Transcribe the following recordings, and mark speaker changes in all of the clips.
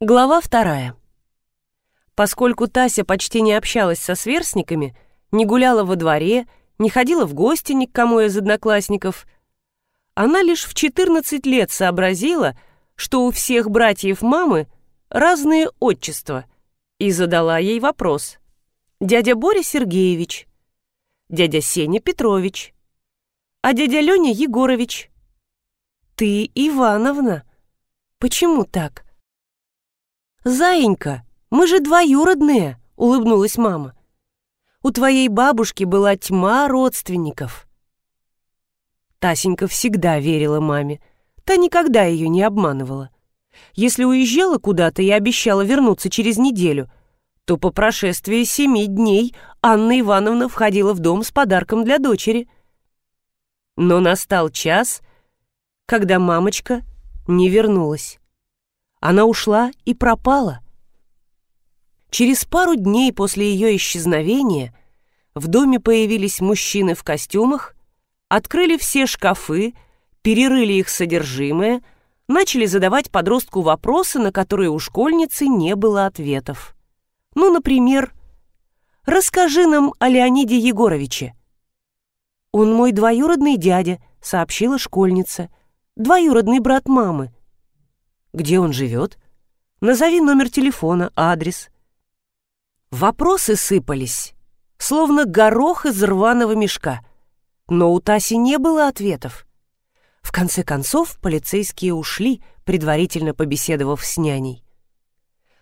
Speaker 1: Глава вторая. Поскольку Тася почти не общалась со сверстниками, не гуляла во дворе, не ходила в гости ни к кому из одноклассников, она лишь в 14 лет сообразила, что у всех братьев мамы разные отчества, и задала ей вопрос. Дядя Боря Сергеевич, дядя Сеня Петрович, а дядя Леня Егорович. Ты Ивановна. Почему так? «Заинька, мы же двоюродные!» — улыбнулась мама. «У твоей бабушки была тьма родственников». Тасенька всегда верила маме. Та никогда ее не обманывала. Если уезжала куда-то и обещала вернуться через неделю, то по прошествии семи дней Анна Ивановна входила в дом с подарком для дочери. Но настал час, когда мамочка не вернулась. Она ушла и пропала. Через пару дней после ее исчезновения в доме появились мужчины в костюмах, открыли все шкафы, перерыли их содержимое, начали задавать подростку вопросы, на которые у школьницы не было ответов. Ну, например, «Расскажи нам о Леониде Егоровиче». «Он мой двоюродный дядя», — сообщила школьница. «Двоюродный брат мамы. Где он живет? Назови номер телефона, адрес. Вопросы сыпались, словно горох из рваного мешка. Но у Таси не было ответов. В конце концов, полицейские ушли, предварительно побеседовав с няней.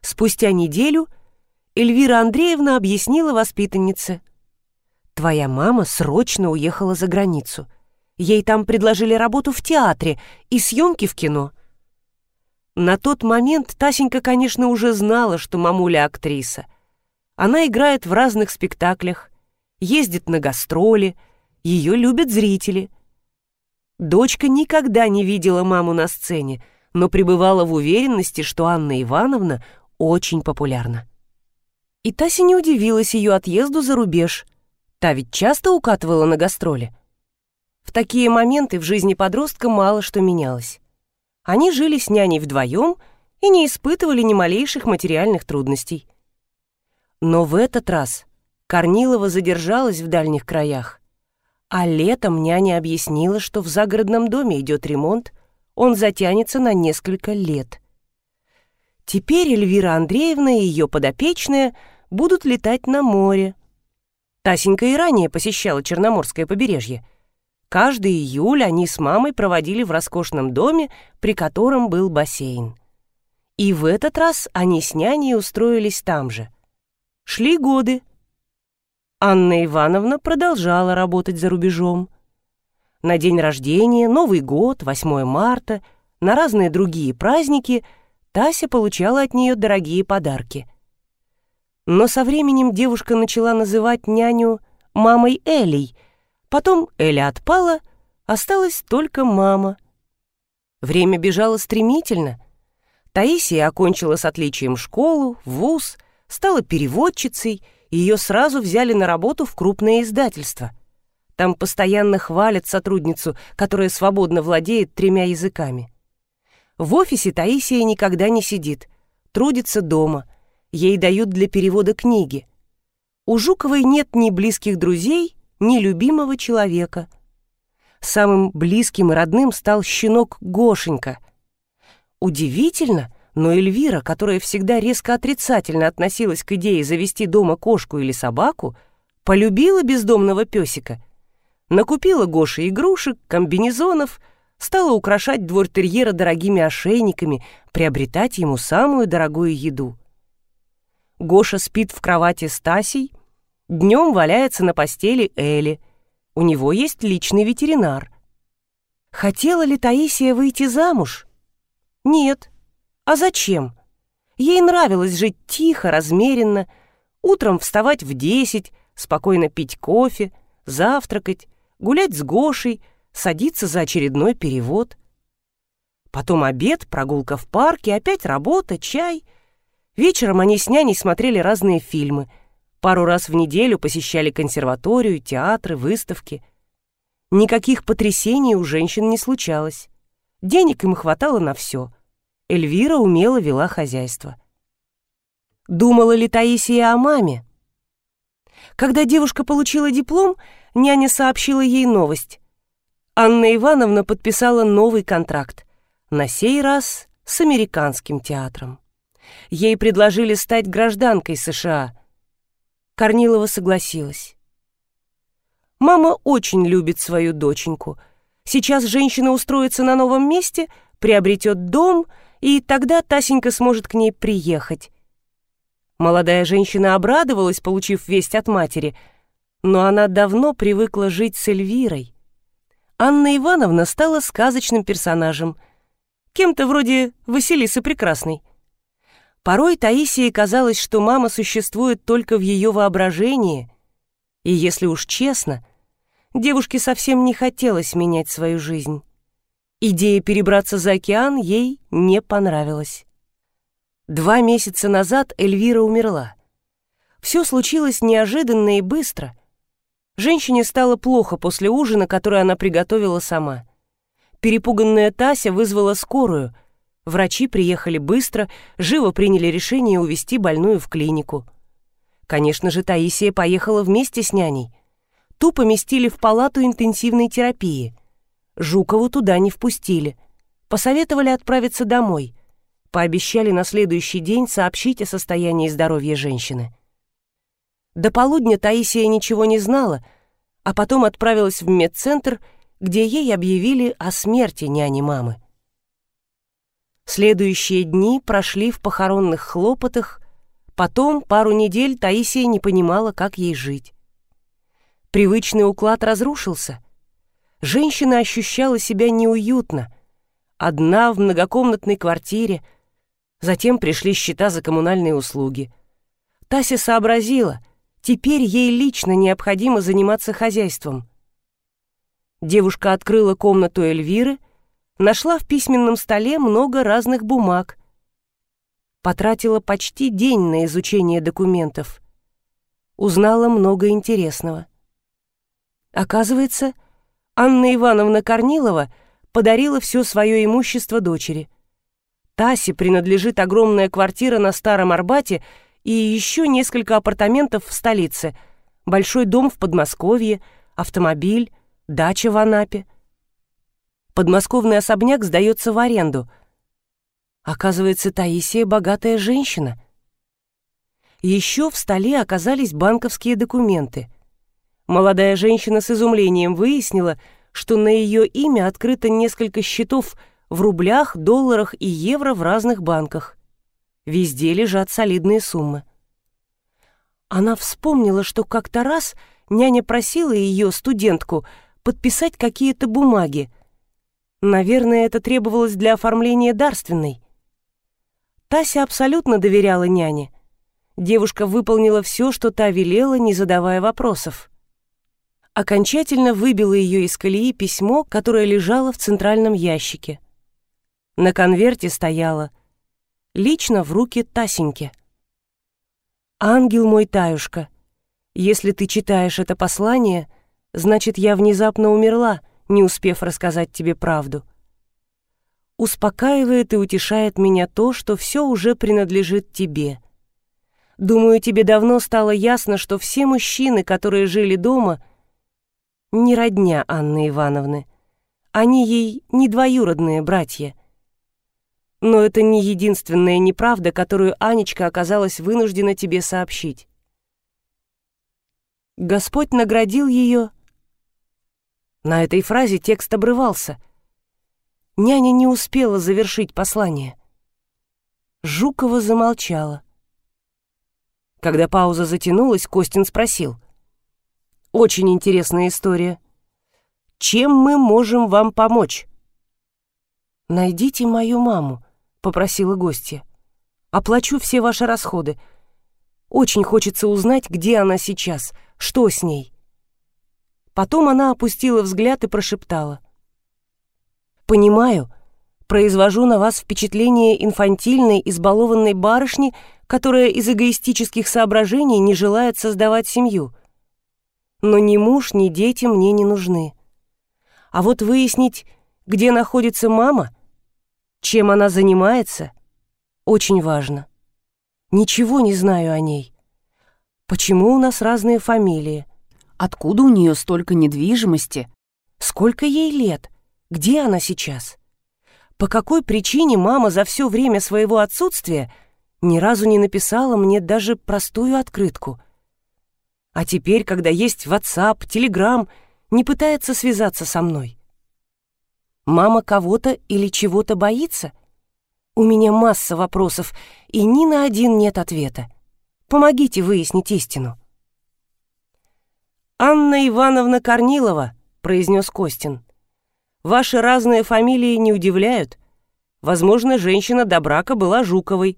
Speaker 1: Спустя неделю Эльвира Андреевна объяснила воспитаннице. «Твоя мама срочно уехала за границу. Ей там предложили работу в театре и съемки в кино. На тот момент Тасенька, конечно, уже знала, что мамуля актриса. Она играет в разных спектаклях, ездит на гастроли, ее любят зрители. Дочка никогда не видела маму на сцене, но пребывала в уверенности, что Анна Ивановна очень популярна. И Тася не удивилась ее отъезду за рубеж. Та ведь часто укатывала на гастроли. В такие моменты в жизни подростка мало что менялось. Они жили с няней вдвоем и не испытывали ни малейших материальных трудностей. Но в этот раз Корнилова задержалась в дальних краях, а летом няня объяснила, что в загородном доме идет ремонт, он затянется на несколько лет. Теперь Эльвира Андреевна и ее подопечная будут летать на море. Тасенька и ранее посещала Черноморское побережье — Каждый июль они с мамой проводили в роскошном доме, при котором был бассейн. И в этот раз они с няней устроились там же. Шли годы. Анна Ивановна продолжала работать за рубежом. На день рождения, Новый год, 8 марта, на разные другие праздники Тася получала от нее дорогие подарки. Но со временем девушка начала называть няню «мамой Элей», Потом Эля отпала, осталась только мама. Время бежало стремительно. Таисия окончила с отличием школу, вуз, стала переводчицей, и ее сразу взяли на работу в крупное издательство. Там постоянно хвалят сотрудницу, которая свободно владеет тремя языками. В офисе Таисия никогда не сидит, трудится дома, ей дают для перевода книги. У Жуковой нет ни близких друзей, нелюбимого человека. Самым близким и родным стал щенок Гошенька. Удивительно, но Эльвира, которая всегда резко отрицательно относилась к идее завести дома кошку или собаку, полюбила бездомного песика. Накупила Гоше игрушек, комбинезонов, стала украшать двор терьера дорогими ошейниками, приобретать ему самую дорогую еду. Гоша спит в кровати с Тасей, Днем валяется на постели Элли. У него есть личный ветеринар. Хотела ли Таисия выйти замуж? Нет. А зачем? Ей нравилось жить тихо, размеренно, утром вставать в десять, спокойно пить кофе, завтракать, гулять с Гошей, садиться за очередной перевод. Потом обед, прогулка в парке, опять работа, чай. Вечером они с няней смотрели разные фильмы — Пару раз в неделю посещали консерваторию, театры, выставки. Никаких потрясений у женщин не случалось. Денег им хватало на все. Эльвира умело вела хозяйство. Думала ли Таисия о маме? Когда девушка получила диплом, няня сообщила ей новость. Анна Ивановна подписала новый контракт, на сей раз с американским театром. Ей предложили стать гражданкой США. Корнилова согласилась. Мама очень любит свою доченьку. Сейчас женщина устроится на новом месте, приобретет дом, и тогда Тасенька сможет к ней приехать. Молодая женщина обрадовалась, получив весть от матери, но она давно привыкла жить с Эльвирой. Анна Ивановна стала сказочным персонажем, кем-то вроде Василисы Прекрасной. Порой Таисии казалось, что мама существует только в ее воображении, и, если уж честно, девушке совсем не хотелось менять свою жизнь. Идея перебраться за океан ей не понравилась. Два месяца назад Эльвира умерла. Все случилось неожиданно и быстро. Женщине стало плохо после ужина, который она приготовила сама. Перепуганная Тася вызвала скорую. Врачи приехали быстро, живо приняли решение увезти больную в клинику. Конечно же, Таисия поехала вместе с няней. Ту поместили в палату интенсивной терапии. Жукову туда не впустили. Посоветовали отправиться домой — Пообещали на следующий день сообщить о состоянии здоровья женщины. До полудня Таисия ничего не знала, а потом отправилась в медцентр, где ей объявили о смерти няни-мамы. Следующие дни прошли в похоронных хлопотах, потом пару недель Таисия не понимала, как ей жить. Привычный уклад разрушился. Женщина ощущала себя неуютно. Одна в многокомнатной квартире — Затем пришли счета за коммунальные услуги. Тася сообразила, теперь ей лично необходимо заниматься хозяйством. Девушка открыла комнату Эльвиры, нашла в письменном столе много разных бумаг. Потратила почти день на изучение документов. Узнала много интересного. Оказывается, Анна Ивановна Корнилова подарила все свое имущество дочери — Тасе принадлежит огромная квартира на Старом Арбате и еще несколько апартаментов в столице, большой дом в Подмосковье, автомобиль, дача в Анапе. Подмосковный особняк сдается в аренду. Оказывается, Таисия богатая женщина. Еще в столе оказались банковские документы. Молодая женщина с изумлением выяснила, что на ее имя открыто несколько счетов – в рублях, долларах и евро в разных банках. Везде лежат солидные суммы. Она вспомнила, что как-то раз няня просила ее, студентку, подписать какие-то бумаги. Наверное, это требовалось для оформления дарственной. Тася абсолютно доверяла няне. Девушка выполнила все, что та велела, не задавая вопросов. Окончательно выбило ее из колеи письмо, которое лежало в центральном ящике — на конверте стояло «Лично в руки Тасеньки». «Ангел мой, Таюшка, если ты читаешь это послание, значит, я внезапно умерла, не успев рассказать тебе правду. Успокаивает и утешает меня то, что все уже принадлежит тебе. Думаю, тебе давно стало ясно, что все мужчины, которые жили дома, не родня Анны Ивановны. Они ей не двоюродные братья. Но это не единственная неправда, которую Анечка оказалась вынуждена тебе сообщить. Господь наградил ее... На этой фразе текст обрывался. Няня не успела завершить послание. Жукова замолчала. Когда пауза затянулась, Костин спросил. «Очень интересная история. Чем мы можем вам помочь?» «Найдите мою маму», — попросила гостья. «Оплачу все ваши расходы. Очень хочется узнать, где она сейчас, что с ней». Потом она опустила взгляд и прошептала. «Понимаю, произвожу на вас впечатление инфантильной, избалованной барышни, которая из эгоистических соображений не желает создавать семью. Но ни муж, ни дети мне не нужны. А вот выяснить, где находится мама — Чем она занимается? Очень важно. Ничего не знаю о ней. Почему у нас разные фамилии? Откуда у нее столько недвижимости? Сколько ей лет? Где она сейчас? По какой причине мама за все время своего отсутствия ни разу не написала мне даже простую открытку? А теперь, когда есть WhatsApp, Telegram, не пытается связаться со мной. Мама кого-то или чего-то боится? У меня масса вопросов, и ни на один нет ответа. Помогите выяснить истину. «Анна Ивановна Корнилова», — произнес Костин. «Ваши разные фамилии не удивляют. Возможно, женщина до брака была Жуковой.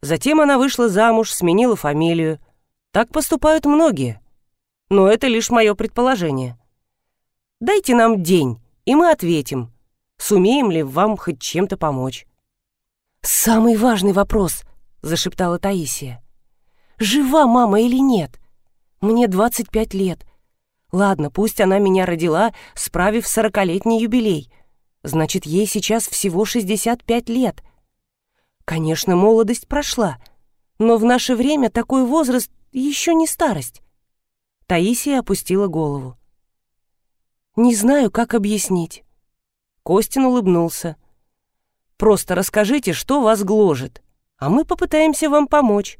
Speaker 1: Затем она вышла замуж, сменила фамилию. Так поступают многие. Но это лишь мое предположение. Дайте нам день, и мы ответим, сумеем ли вам хоть чем-то помочь». «Самый важный вопрос», — зашептала Таисия. «Жива мама или нет? Мне 25 лет. Ладно, пусть она меня родила, справив сорокалетний юбилей. Значит, ей сейчас всего 65 лет. Конечно, молодость прошла, но в наше время такой возраст еще не старость». Таисия опустила голову. «Не знаю, как объяснить». Костин улыбнулся. Просто расскажите, что вас гложет, а мы попытаемся вам помочь».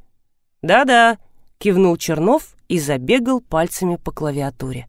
Speaker 1: «Да-да», — кивнул Чернов и забегал пальцами по клавиатуре.